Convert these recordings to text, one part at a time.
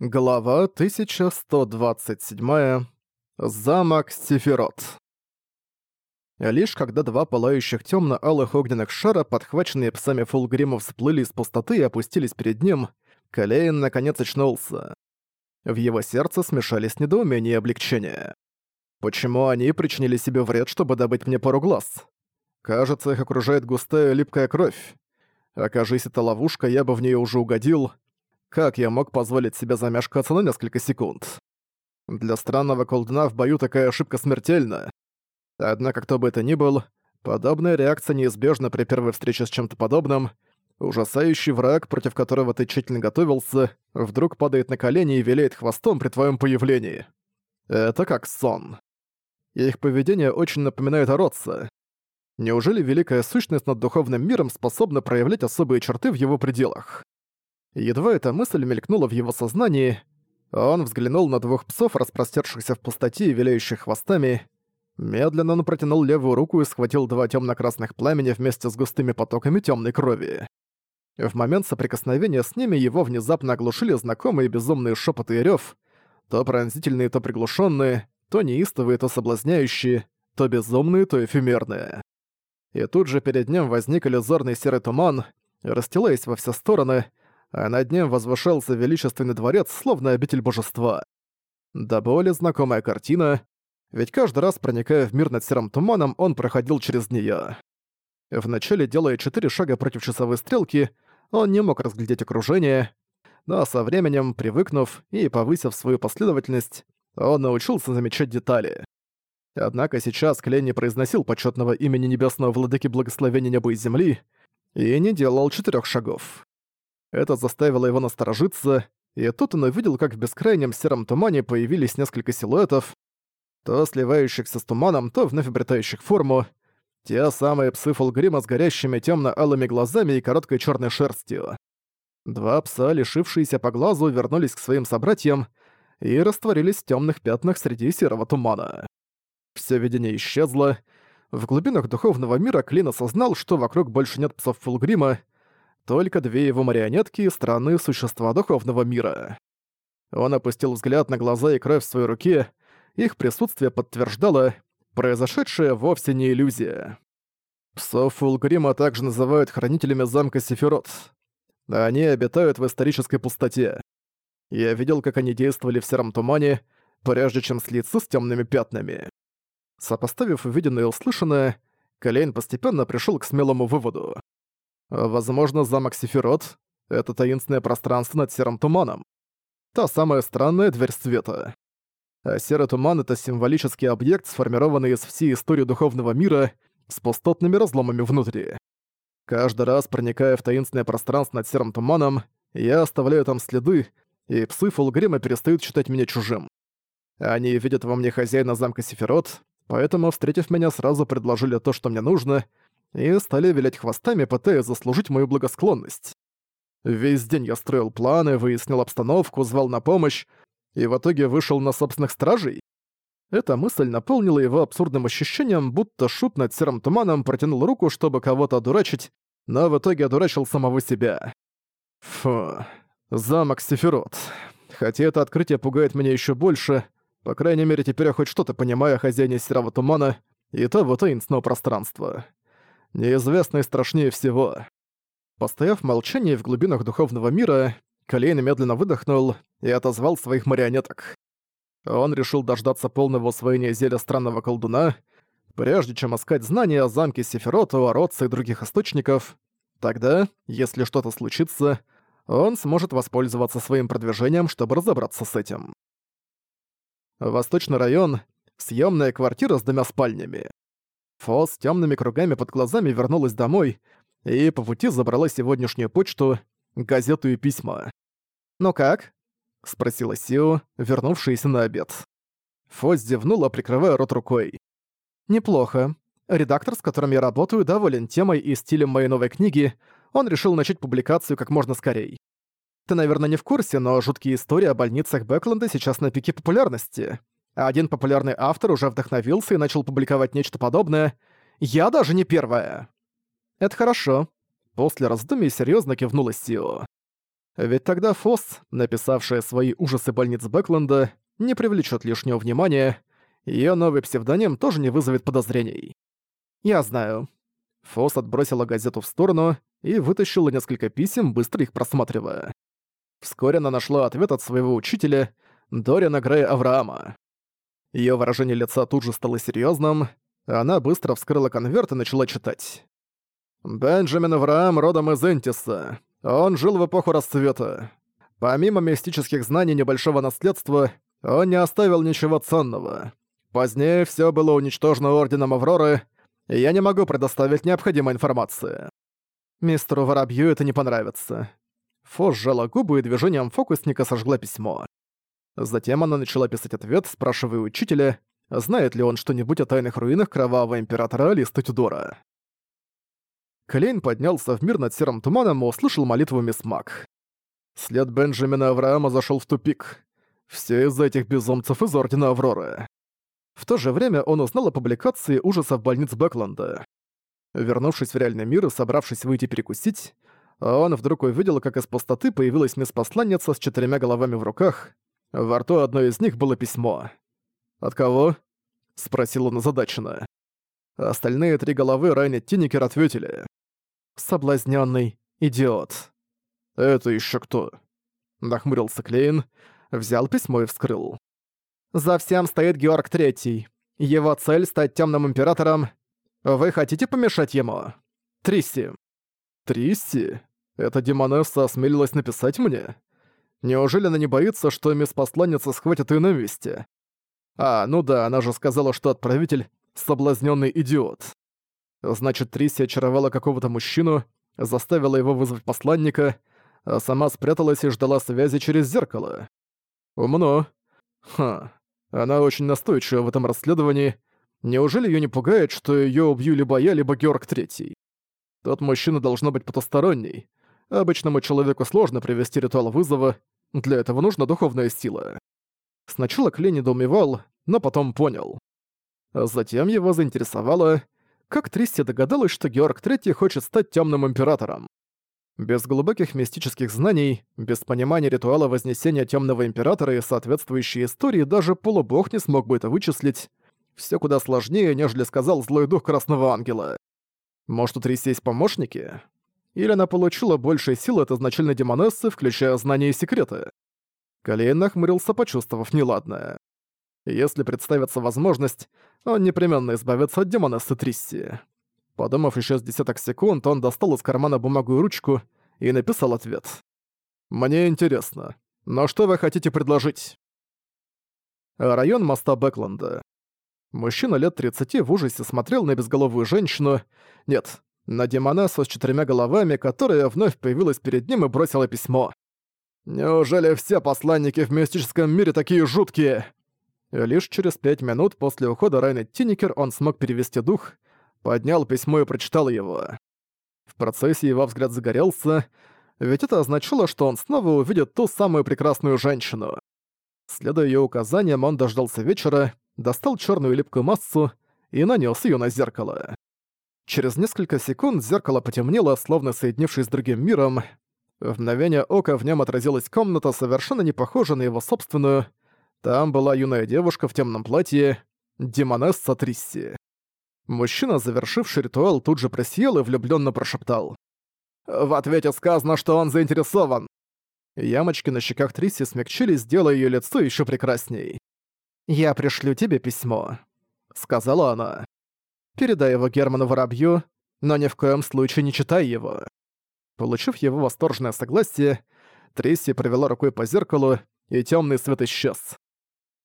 Глава 1127. Замок Сифирот. Лишь когда два пылающих тёмно-алых огненных шара, подхваченные псами Фулгрима, всплыли из пустоты и опустились перед ним, Калейн наконец очнулся. В его сердце смешались недоумение и облегчение. Почему они причинили себе вред, чтобы добыть мне пару глаз? Кажется, их окружает густая липкая кровь. Окажись это ловушка, я бы в неё уже угодил — как я мог позволить себе замешкаться на несколько секунд? Для странного колдуна в бою такая ошибка смертельна. Однако кто бы это ни был, подобная реакция неизбежна при первой встрече с чем-то подобным. Ужасающий враг, против которого ты тщательно готовился, вдруг падает на колени и виляет хвостом при твоем появлении. Это как сон. Их поведение очень напоминает Ородца. Неужели великая сущность над духовным миром способна проявлять особые черты в его пределах? Едва эта мысль мелькнула в его сознании, он взглянул на двух псов, распростершихся в пустоте и виляющих хвостами. Медленно он протянул левую руку и схватил два темно-красных пламени вместе с густыми потоками темной крови. В момент соприкосновения с ними его внезапно оглушили знакомые безумные шепоты и рев, то пронзительные, то приглушенные, то неистовые, то соблазняющие, то безумные, то эфемерные. И тут же перед ним возник иллюзорный серый туман, расстилаясь во все стороны, а над ним возвышался величественный дворец, словно обитель божества. Да более знакомая картина, ведь каждый раз, проникая в мир над серым туманом, он проходил через неё. Вначале, делая четыре шага против часовой стрелки, он не мог разглядеть окружение, но со временем, привыкнув и повысив свою последовательность, он научился замечать детали. Однако сейчас Клей не произносил почетного имени небесного владыки благословения неба и земли и не делал четырех шагов. Это заставило его насторожиться, и тут он увидел, как в бескрайнем сером тумане появились несколько силуэтов, то сливающихся с туманом, то вновь обретающих форму, те самые псы Фулгрима с горящими темно-алыми глазами и короткой черной шерстью. Два пса, лишившиеся по глазу, вернулись к своим собратьям и растворились в темных пятнах среди серого тумана. Все видение исчезло. В глубинах духовного мира Клин осознал, что вокруг больше нет псов Фулгрима, только две его марионетки и странные существа духовного мира. Он опустил взгляд на глаза и кровь в своей руке. Их присутствие подтверждало, произошедшее вовсе не иллюзия. Псов Фулгрима также называют хранителями замка Сефирот. Они обитают в исторической пустоте. Я видел, как они действовали в сером тумане, прежде чем слиться с темными пятнами. Сопоставив увиденное и услышанное, Колейн постепенно пришел к смелому выводу. Э, возможно, замок Сефирот — это таинственное пространство над серым туманом. Та самая странная дверь света. А серый туман — это символический объект, сформированный из всей истории духовного мира с пустотными разломами внутри. Каждый раз, проникая в таинственное пространство над серым туманом, я оставляю там следы, и псы Фулгрима перестают считать меня чужим. Они видят во мне хозяина замка Сефирот, поэтому, встретив меня, сразу предложили то, что мне нужно — и стали вилять хвостами, пытаясь заслужить мою благосклонность. Весь день я строил планы, выяснял обстановку, звал на помощь, и в итоге вышел на собственных стражей. Эта мысль наполнила его абсурдным ощущением, будто шут над серым туманом протянул руку, чтобы кого-то одурачить, но в итоге одурачил самого себя. Фу, замок Сефирот. Хотя это открытие пугает меня еще больше, по крайней мере, теперь я хоть что-то понимаю о хозяине серого тумана и того таинственного пространства неизвестный страшнее всего. Постояв в молчании в глубинах духовного мира, Калейн медленно выдохнул и отозвал своих марионеток. Он решил дождаться полного усвоения зелья странного колдуна, прежде чем искать знания о замке Сефероту, о и других источников. Тогда, если что-то случится, он сможет воспользоваться своим продвижением, чтобы разобраться с этим. Восточный район — съемная квартира с двумя спальнями. Фо с темными кругами под глазами вернулась домой и по пути забрала сегодняшнюю почту, газету и письма. «Ну как?» — спросила Сио, вернувшаяся на обед. Фо зевнула, прикрывая рот рукой. «Неплохо. Редактор, с которым я работаю, доволен темой и стилем моей новой книги. Он решил начать публикацию как можно скорее. Ты, наверное, не в курсе, но жуткие истории о больницах Бэкленда сейчас на пике популярности. А один популярный автор уже вдохновился и начал публиковать нечто подобное. Я даже не первая. Это хорошо. После раздумий серьезно кивнула Сио. Ведь тогда Фосс, написавшая свои ужасы больниц Бэкленда, не привлечет лишнего внимания, ее новый псевдоним тоже не вызовет подозрений. Я знаю. Фосс отбросила газету в сторону и вытащила несколько писем, быстро их просматривая. Вскоре она нашла ответ от своего учителя, Дорина Грея Авраама. Её выражение лица тут же стало серьёзным, она быстро вскрыла конверт и начала читать. «Бенджамин Авраам родом из Энтиса. Он жил в эпоху расцвета. Помимо мистических знаний небольшого наследства, он не оставил ничего ценного. Позднее всё было уничтожено Орденом Авроры, и я не могу предоставить необходимой информации». Мистеру Воробью это не понравится. Фо сжала губы и движением фокусника сожгла письмо. Затем она начала писать ответ, спрашивая учителя, знает ли он что-нибудь о тайных руинах кровавого императора Алиста Тюдора. Клейн поднялся в мир над серым туманом и услышал молитву мисс Мак. След Бенджамина Авраама зашел в тупик. Все из-за этих безумцев из Ордена Авроры. В то же время он узнал о публикации ужасов больниц Бэкленда. Вернувшись в реальный мир и собравшись выйти перекусить, он вдруг увидел, как из пустоты появилась мисс-посланница с четырьмя головами в руках, во рту одной из них было письмо. «От кого?» — спросил он озадаченно. Остальные три головы ранят Тинникер ответили. «Соблазнённый идиот». «Это ещё кто?» — нахмурился Клейн, взял письмо и вскрыл. «За всем стоит Георг Третий. Его цель — стать Тёмным Императором. Вы хотите помешать ему? Трисси». «Трисси? Эта демонесса осмелилась написать мне?» Неужели она не боится, что мисс посланница схватит её на месте? А, ну да, она же сказала, что отправитель — соблазненный идиот. Значит, Трисси очаровала какого-то мужчину, заставила его вызвать посланника, а сама спряталась и ждала связи через зеркало. Умно. Ха. Она очень настойчива в этом расследовании. Неужели ее не пугает, что ее убью либо я, либо Георг Третий? Тот мужчина должно быть потусторонний. Обычному человеку сложно привести ритуал вызова, для этого нужна духовная сила. Сначала Клей недоумевал, но потом понял. А затем его заинтересовало, как Тристи догадалась, что Георг III хочет стать темным императором. Без глубоких мистических знаний, без понимания ритуала вознесения темного императора и соответствующей истории даже полубог не смог бы это вычислить. Все куда сложнее, нежели сказал злой дух Красного Ангела. Может, у Тристи есть помощники? или она получила больше сил от изначальной демонессы, включая знания и секреты. Калейн нахмурился, почувствовав неладное. Если представится возможность, он непременно избавится от демонессы Трисси. Подумав еще с десяток секунд, он достал из кармана бумагу и ручку и написал ответ. «Мне интересно, но что вы хотите предложить?» Район моста Бэкленда. Мужчина лет 30 в ужасе смотрел на безголовую женщину. Нет, на Демонессу с четырьмя головами, которая вновь появилась перед ним и бросила письмо. «Неужели все посланники в мистическом мире такие жуткие?» Лишь через пять минут после ухода Райна Тинникер он смог перевести дух, поднял письмо и прочитал его. В процессе его взгляд загорелся, ведь это означало, что он снова увидит ту самую прекрасную женщину. Следуя ее указаниям, он дождался вечера, достал черную липкую массу и нанес ее на зеркало. Через несколько секунд зеркало потемнело, словно соединившись с другим миром. В мгновение ока в нем отразилась комната, совершенно не похожая на его собственную. Там была юная девушка в темном платье, демонесса Трисси. Мужчина, завершивший ритуал, тут же просел и влюбленно прошептал. «В ответе сказано, что он заинтересован!» Ямочки на щеках Трисси смягчились, делая ее лицо еще прекрасней. «Я пришлю тебе письмо», — сказала она. Передай его Герману Воробью, но ни в коем случае не читай его». Получив его восторженное согласие, Трисси провела рукой по зеркалу, и темный свет исчез.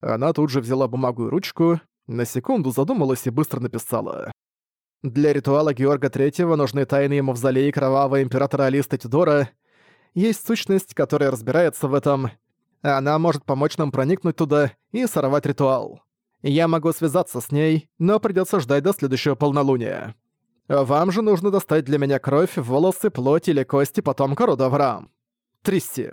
Она тут же взяла бумагу и ручку, на секунду задумалась и быстро написала. «Для ритуала Георга Третьего нужны тайные мавзолеи кровавого императора Алиста Тюдора. Есть сущность, которая разбирается в этом. Она может помочь нам проникнуть туда и сорвать ритуал. Я могу связаться с ней, но придётся ждать до следующего полнолуния. Вам же нужно достать для меня кровь, волосы, плоть или кости потомка рода Авраам. Тристи.